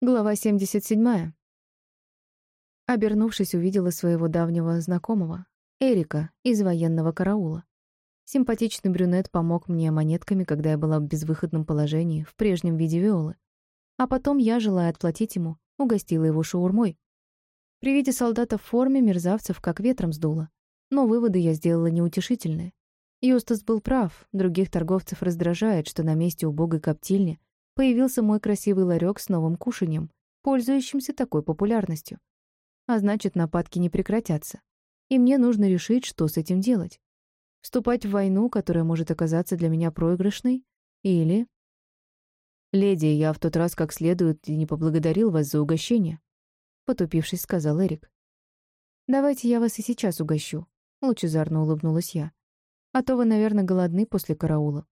Глава 77. Обернувшись, увидела своего давнего знакомого, Эрика, из военного караула. Симпатичный брюнет помог мне монетками, когда я была в безвыходном положении, в прежнем виде Виолы. А потом я, желая отплатить ему, угостила его шаурмой. При виде солдата в форме мерзавцев как ветром сдуло. Но выводы я сделала неутешительные. Юстас был прав, других торговцев раздражает, что на месте убогой коптильни появился мой красивый ларек с новым кушаньем, пользующимся такой популярностью. А значит, нападки не прекратятся. И мне нужно решить, что с этим делать. Вступать в войну, которая может оказаться для меня проигрышной, или... «Леди, я в тот раз как следует не поблагодарил вас за угощение», — потупившись, сказал Эрик. «Давайте я вас и сейчас угощу», — лучезарно улыбнулась я. «А то вы, наверное, голодны после караула».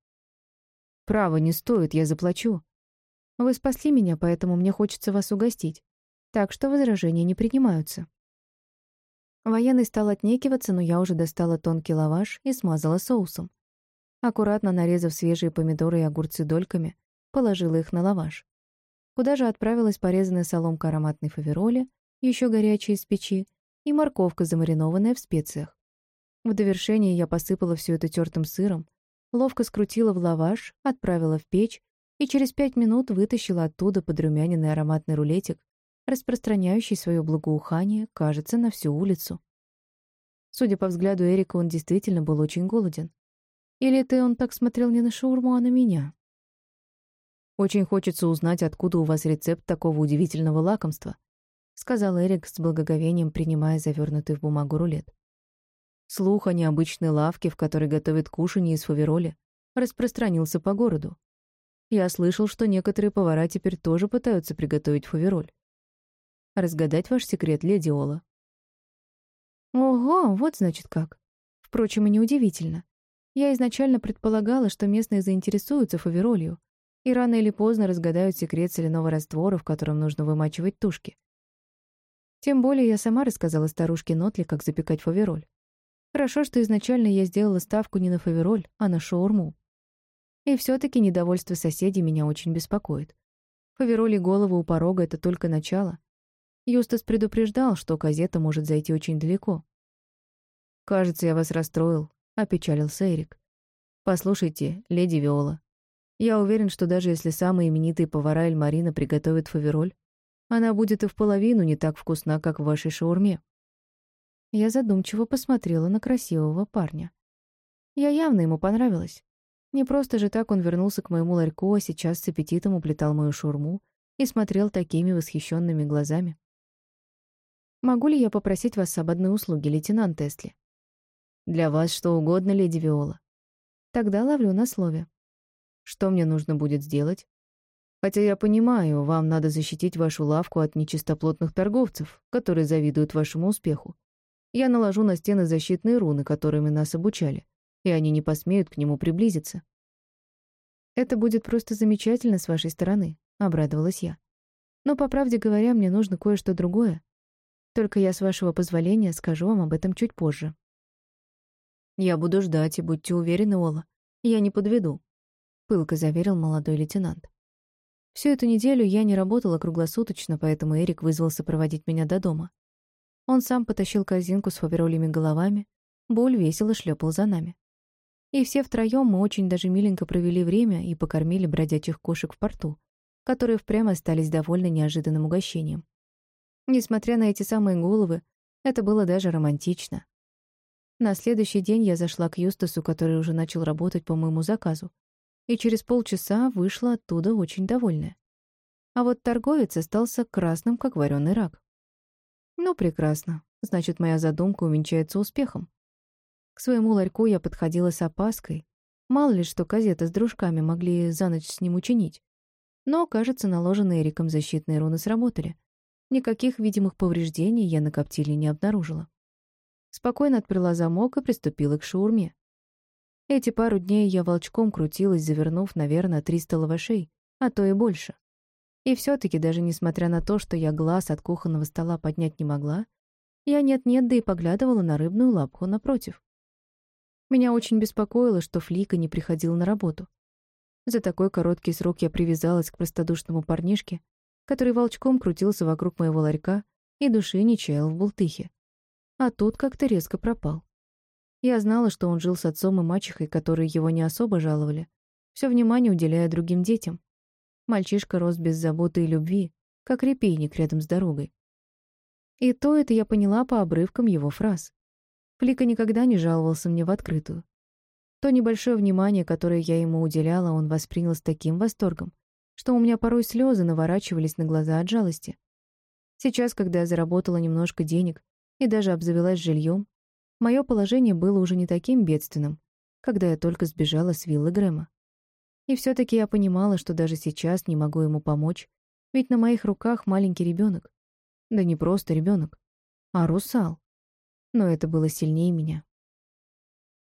«Право, не стоит, я заплачу», вы спасли меня, поэтому мне хочется вас угостить. Так что возражения не принимаются». Военный стал отнекиваться, но я уже достала тонкий лаваш и смазала соусом. Аккуратно нарезав свежие помидоры и огурцы дольками, положила их на лаваш. Куда же отправилась порезанная соломка ароматной фавероли, еще горячая из печи, и морковка, замаринованная в специях. В довершение я посыпала все это тертым сыром, ловко скрутила в лаваш, отправила в печь и через пять минут вытащила оттуда подрумяненный ароматный рулетик, распространяющий свое благоухание, кажется, на всю улицу. Судя по взгляду Эрика, он действительно был очень голоден. Или это он так смотрел не на шаурму, а на меня? «Очень хочется узнать, откуда у вас рецепт такого удивительного лакомства», сказал Эрик с благоговением, принимая завернутый в бумагу рулет. Слух о необычной лавке, в которой готовят кушанье из фавероли, распространился по городу. Я слышал, что некоторые повара теперь тоже пытаются приготовить фавероль. Разгадать ваш секрет, леди Ола. Ого, вот значит как. Впрочем, и неудивительно. Я изначально предполагала, что местные заинтересуются фаверолью и рано или поздно разгадают секрет соляного раствора, в котором нужно вымачивать тушки. Тем более я сама рассказала старушке Нотли, как запекать фавероль. Хорошо, что изначально я сделала ставку не на фавероль, а на шаурму. И все таки недовольство соседей меня очень беспокоит. Повероли голову у порога — это только начало. Юстас предупреждал, что газета может зайти очень далеко. «Кажется, я вас расстроил», — опечалился Эрик. «Послушайте, леди Виола, я уверен, что даже если самые именитые повара Эльмарина приготовят фавероль, она будет и в половину не так вкусна, как в вашей шаурме». Я задумчиво посмотрела на красивого парня. Я явно ему понравилась. Не просто же так он вернулся к моему ларьку, а сейчас с аппетитом уплетал мою шурму и смотрел такими восхищенными глазами. «Могу ли я попросить вас об одной услуге, лейтенант Эсли?» «Для вас что угодно, леди Виола». «Тогда ловлю на слове». «Что мне нужно будет сделать?» «Хотя я понимаю, вам надо защитить вашу лавку от нечистоплотных торговцев, которые завидуют вашему успеху. Я наложу на стены защитные руны, которыми нас обучали и они не посмеют к нему приблизиться. «Это будет просто замечательно с вашей стороны», — обрадовалась я. «Но, по правде говоря, мне нужно кое-что другое. Только я, с вашего позволения, скажу вам об этом чуть позже». «Я буду ждать, и будьте уверены, Ола, я не подведу», — пылко заверил молодой лейтенант. Всю эту неделю я не работала круглосуточно, поэтому Эрик вызвался проводить меня до дома. Он сам потащил корзинку с фаверолями головами, Буль весело шлепал за нами. И все втроем мы очень даже миленько провели время и покормили бродячих кошек в порту, которые впрямь остались довольны неожиданным угощением. Несмотря на эти самые головы, это было даже романтично. На следующий день я зашла к Юстасу, который уже начал работать по моему заказу, и через полчаса вышла оттуда очень довольная. А вот торговец остался красным, как вареный рак. Ну, прекрасно. Значит, моя задумка увенчается успехом. К своему ларьку я подходила с опаской. Мало ли, что казета с дружками могли за ночь с ним учинить. Но, кажется, наложенные Эриком защитные руны сработали. Никаких видимых повреждений я на коптиле не обнаружила. Спокойно отперла замок и приступила к шаурме. Эти пару дней я волчком крутилась, завернув, наверное, 300 лавашей, а то и больше. И все таки даже несмотря на то, что я глаз от кухонного стола поднять не могла, я нет-нет, да и поглядывала на рыбную лапку напротив. Меня очень беспокоило, что Флика не приходил на работу. За такой короткий срок я привязалась к простодушному парнишке, который волчком крутился вокруг моего ларька и души не чаял в бултыхе. А тут как-то резко пропал. Я знала, что он жил с отцом и мачехой, которые его не особо жаловали, все внимание уделяя другим детям. Мальчишка рос без заботы и любви, как репейник рядом с дорогой. И то это я поняла по обрывкам его фраз. Флика никогда не жаловался мне в открытую. То небольшое внимание, которое я ему уделяла, он воспринял с таким восторгом, что у меня порой слезы наворачивались на глаза от жалости. Сейчас, когда я заработала немножко денег и даже обзавелась жильем, мое положение было уже не таким бедственным, когда я только сбежала с виллы Грэма. И все таки я понимала, что даже сейчас не могу ему помочь, ведь на моих руках маленький ребенок. Да не просто ребенок, а русал. Но это было сильнее меня.